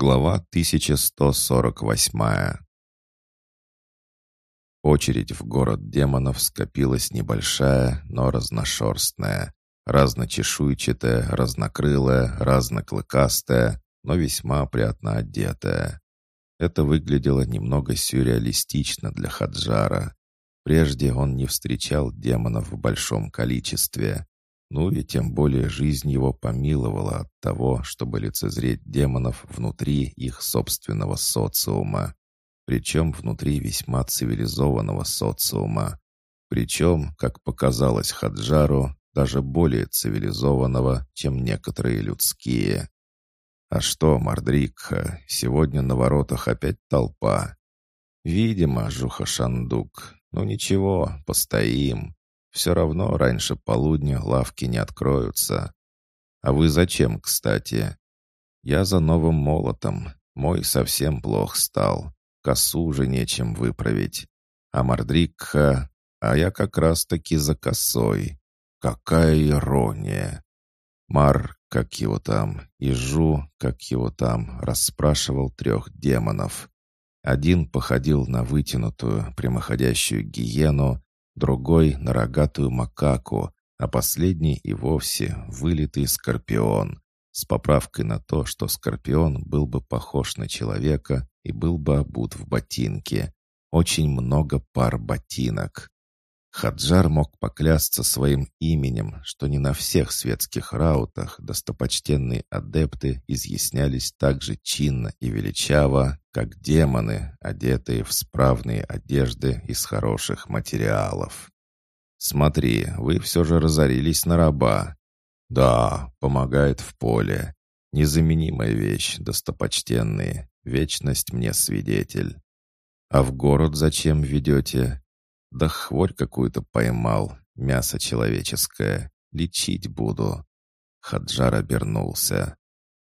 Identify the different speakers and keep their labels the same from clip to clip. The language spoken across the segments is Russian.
Speaker 1: Глава 1148 Очередь в город демонов скопилась небольшая, но разношерстная, разночешуйчатая, разнокрылая, разноклыкастая, но весьма приятно одетая. Это выглядело немного сюрреалистично для Хаджара. Прежде он не встречал демонов в большом количестве. Ну и тем более жизнь его помиловала от того, чтобы лицезреть демонов внутри их собственного социума. Причем внутри весьма цивилизованного социума. Причем, как показалось Хаджару, даже более цивилизованного, чем некоторые людские. «А что, Мардрикха, сегодня на воротах опять толпа?» «Видимо, Жуха Шандук. Ну ничего, постоим. Все равно раньше полудня лавки не откроются. А вы зачем, кстати? Я за новым молотом. Мой совсем плох стал. Косу уже нечем выправить. А Мардрикха... А я как раз-таки за косой. Какая ирония! Мар, как его там, и Жу, как его там, расспрашивал трех демонов. Один походил на вытянутую, прямоходящую гиену, другой — на рогатую макаку, а последний и вовсе вылитый скорпион, с поправкой на то, что скорпион был бы похож на человека и был бы обут в ботинке. Очень много пар ботинок. Хаджар мог поклясться своим именем, что не на всех светских раутах достопочтенные адепты изъяснялись так же чинно и величаво, как демоны, одетые в справные одежды из хороших материалов. «Смотри, вы все же разорились на раба». «Да, помогает в поле. Незаменимая вещь, достопочтенные. Вечность мне свидетель». «А в город зачем ведете?» Да хворь какую-то поймал, мясо человеческое. Лечить буду. Хаджар обернулся.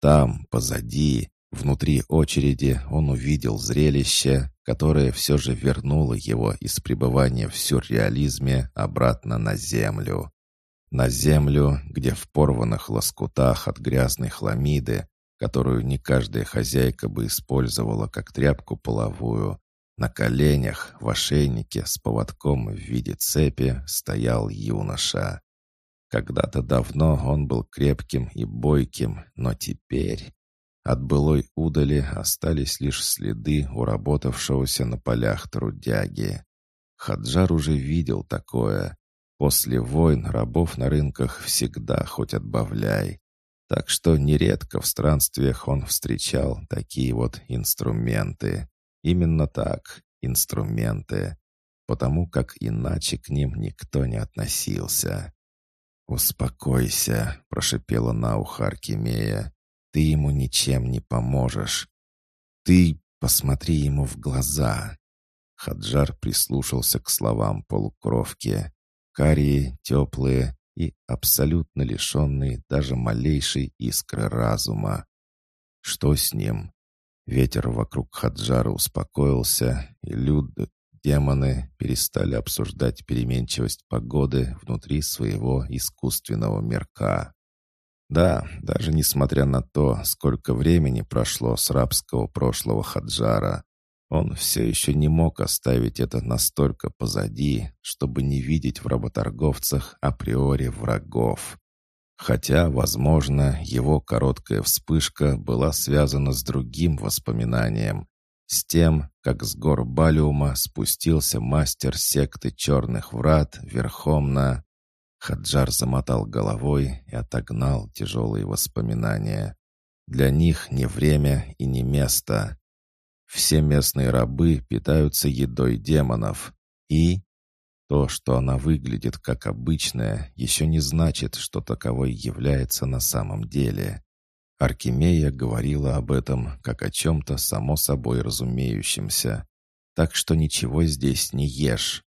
Speaker 1: Там, позади, внутри очереди, он увидел зрелище, которое все же вернуло его из пребывания в сюрреализме обратно на землю. На землю, где в порванных лоскутах от грязной хламиды, которую не каждая хозяйка бы использовала как тряпку половую, на коленях, в ошейнике с поводком в виде цепи стоял юноша. Когда-то давно он был крепким и бойким, но теперь... От былой удали остались лишь следы уработавшегося на полях трудяги. Хаджар уже видел такое. После войн рабов на рынках всегда хоть отбавляй. Так что нередко в странствиях он встречал такие вот инструменты. Именно так, инструменты, потому как иначе к ним никто не относился. «Успокойся», — прошипела на ухо Аркемия. «Ты ему ничем не поможешь. Ты посмотри ему в глаза». Хаджар прислушался к словам полукровки. Карие, теплые и абсолютно лишенные даже малейшей искры разума. Что с ним? Ветер вокруг Хаджара успокоился, и люд, демоны перестали обсуждать переменчивость погоды внутри своего искусственного мирка. Да, даже несмотря на то, сколько времени прошло с рабского прошлого Хаджара, он все еще не мог оставить это настолько позади, чтобы не видеть в работорговцах априори врагов. Хотя, возможно, его короткая вспышка была связана с другим воспоминанием, с тем, как с гор Балиума спустился мастер секты Черных Врат верхом на... Хаджар замотал головой и отогнал тяжелые воспоминания. Для них не время и не место. Все местные рабы питаются едой демонов. И то, что она выглядит как обычная, еще не значит, что таковой является на самом деле. Аркемия говорила об этом как о чем-то само собой разумеющемся. Так что ничего здесь не ешь.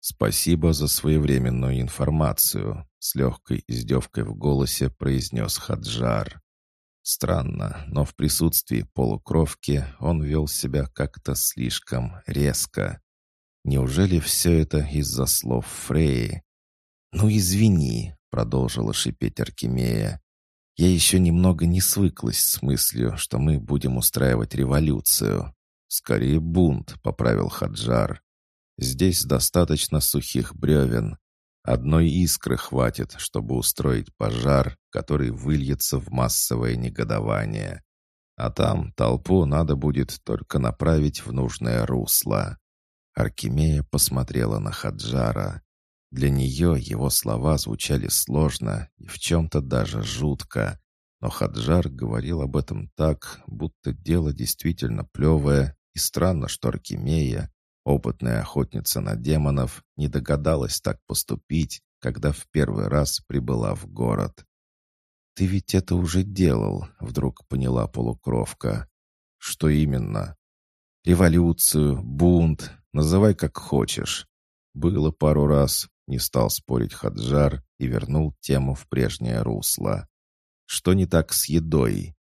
Speaker 1: «Спасибо за своевременную информацию», — с легкой издевкой в голосе произнес Хаджар. Странно, но в присутствии полукровки он вел себя как-то слишком резко. Неужели все это из-за слов Фреи? «Ну, извини», — продолжила шипеть Аркемия. Я еще немного не свыклась с мыслью, что мы будем устраивать революцию. Скорее бунт, поправил Хаджар. Здесь достаточно сухих бревен. Одной искры хватит, чтобы устроить пожар, который выльется в массовое негодование. А там толпу надо будет только направить в нужное русло. Аркемия посмотрела на Хаджара. Для нее его слова звучали сложно и в чем-то даже жутко. Но Хаджар говорил об этом так, будто дело действительно плевое, и странно, что Аркемия, опытная охотница на демонов, не догадалась так поступить, когда в первый раз прибыла в город. «Ты ведь это уже делал», — вдруг поняла полукровка. «Что именно?» «Революцию, бунт, называй как хочешь». Было пару раз, не стал спорить Хаджар и вернул тему в прежнее русло. «Что не так с едой?»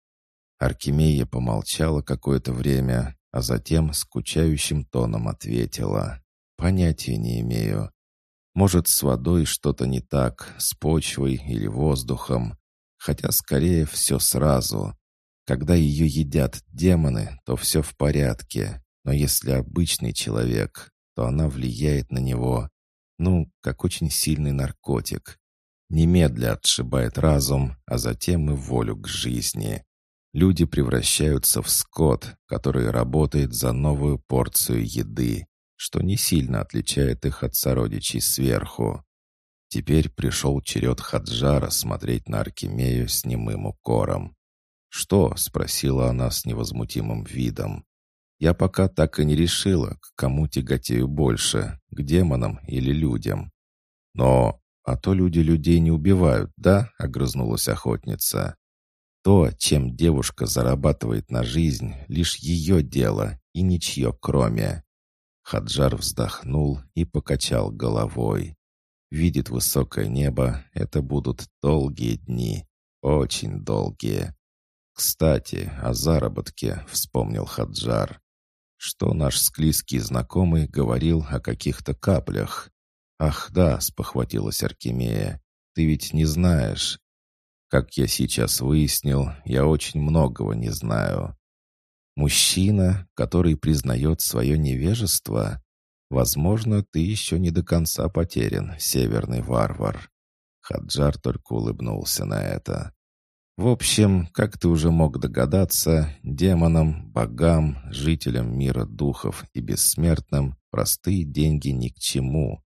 Speaker 1: Аркемия помолчала какое-то время, а затем скучающим тоном ответила. «Понятия не имею. Может, с водой что-то не так, с почвой или воздухом хотя скорее все сразу. Когда ее едят демоны, то все в порядке, но если обычный человек, то она влияет на него, ну, как очень сильный наркотик. Немедля отшибает разум, а затем и волю к жизни. Люди превращаются в скот, который работает за новую порцию еды, что не сильно отличает их от сородичей сверху. Теперь пришел черед Хаджара смотреть на Аркемею с немым укором. «Что?» — спросила она с невозмутимым видом. «Я пока так и не решила, к кому тяготею больше, к демонам или людям». «Но... а то люди людей не убивают, да?» — огрызнулась охотница. «То, чем девушка зарабатывает на жизнь, лишь ее дело и ничье кроме». Хаджар вздохнул и покачал головой видит высокое небо, это будут долгие дни, очень долгие. Кстати, о заработке вспомнил Хаджар. Что наш склизкий знакомый говорил о каких-то каплях. «Ах да», — спохватилась Аркемия, — «ты ведь не знаешь». Как я сейчас выяснил, я очень многого не знаю. Мужчина, который признает свое невежество, Возможно, ты еще не до конца потерян, северный варвар». Хаджар только улыбнулся на это. В общем, как ты уже мог догадаться, демонам, богам, жителям мира духов и бессмертным простые деньги ни к чему.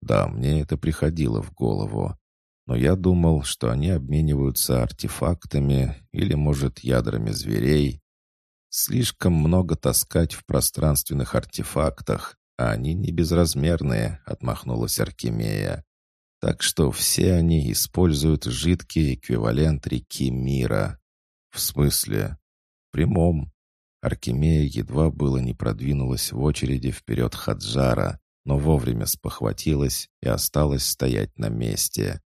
Speaker 1: Да, мне это приходило в голову. Но я думал, что они обмениваются артефактами или, может, ядрами зверей. Слишком много таскать в пространственных артефактах, а они не безразмерные», — отмахнулась Аркемия. «Так что все они используют жидкий эквивалент реки мира». «В смысле?» «В прямом». Аркемия едва было не продвинулась в очереди вперед Хаджара, но вовремя спохватилась и осталась стоять на месте.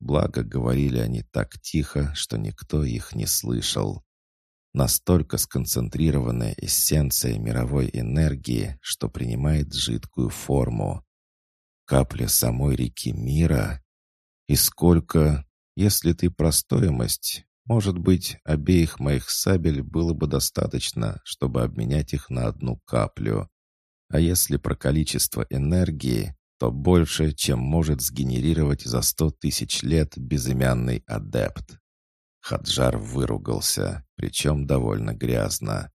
Speaker 1: Благо, говорили они так тихо, что никто их не слышал. Настолько сконцентрированная эссенция мировой энергии, что принимает жидкую форму. Капля самой реки мира. И сколько, если ты про стоимость, может быть, обеих моих сабель было бы достаточно, чтобы обменять их на одну каплю. А если про количество энергии, то больше, чем может сгенерировать за сто тысяч лет безымянный адепт. Хаджар выругался, причем довольно грязно.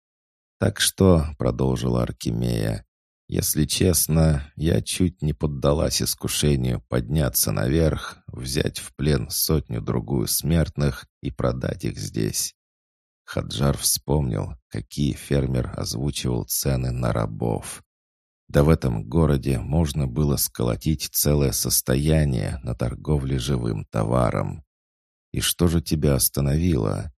Speaker 1: «Так что», — продолжила Аркемия, — «если честно, я чуть не поддалась искушению подняться наверх, взять в плен сотню-другую смертных и продать их здесь». Хаджар вспомнил, какие фермер озвучивал цены на рабов. Да в этом городе можно было сколотить целое состояние на торговле живым товаром. «И что же тебя остановило?»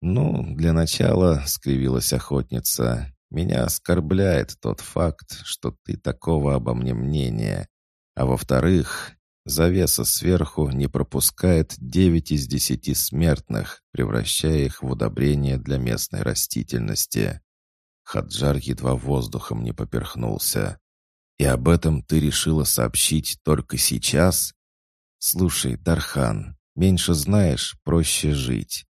Speaker 1: «Ну, для начала», — скривилась охотница, — «меня оскорбляет тот факт, что ты такого обо мне мнения. А во-вторых, завеса сверху не пропускает девять из десяти смертных, превращая их в удобрение для местной растительности». Хаджар едва воздухом не поперхнулся. «И об этом ты решила сообщить только сейчас?» «Слушай, Дархан, Меньше знаешь, проще жить.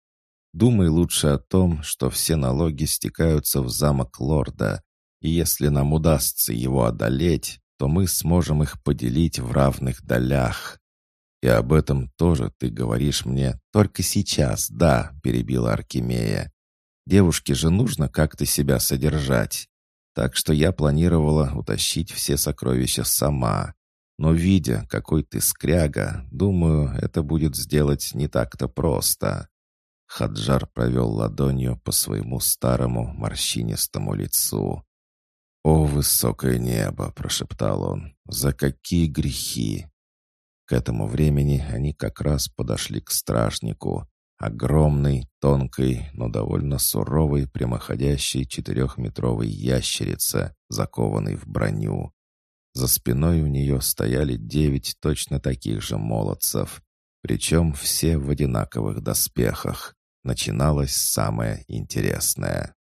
Speaker 1: Думай лучше о том, что все налоги стекаются в замок лорда, и если нам удастся его одолеть, то мы сможем их поделить в равных долях. И об этом тоже ты говоришь мне только сейчас, да, перебила Аркемия. Девушке же нужно как-то себя содержать. Так что я планировала утащить все сокровища сама. Но видя, какой ты скряга, думаю, это будет сделать не так-то просто. Хаджар провел ладонью по своему старому морщинистому лицу. «О, высокое небо!» — прошептал он. «За какие грехи!» К этому времени они как раз подошли к стражнику. Огромной, тонкой, но довольно суровой прямоходящей четырехметровой ящерице, закованной в броню. За спиной у нее стояли девять точно таких же молодцев, причем все в одинаковых доспехах. Начиналось самое интересное.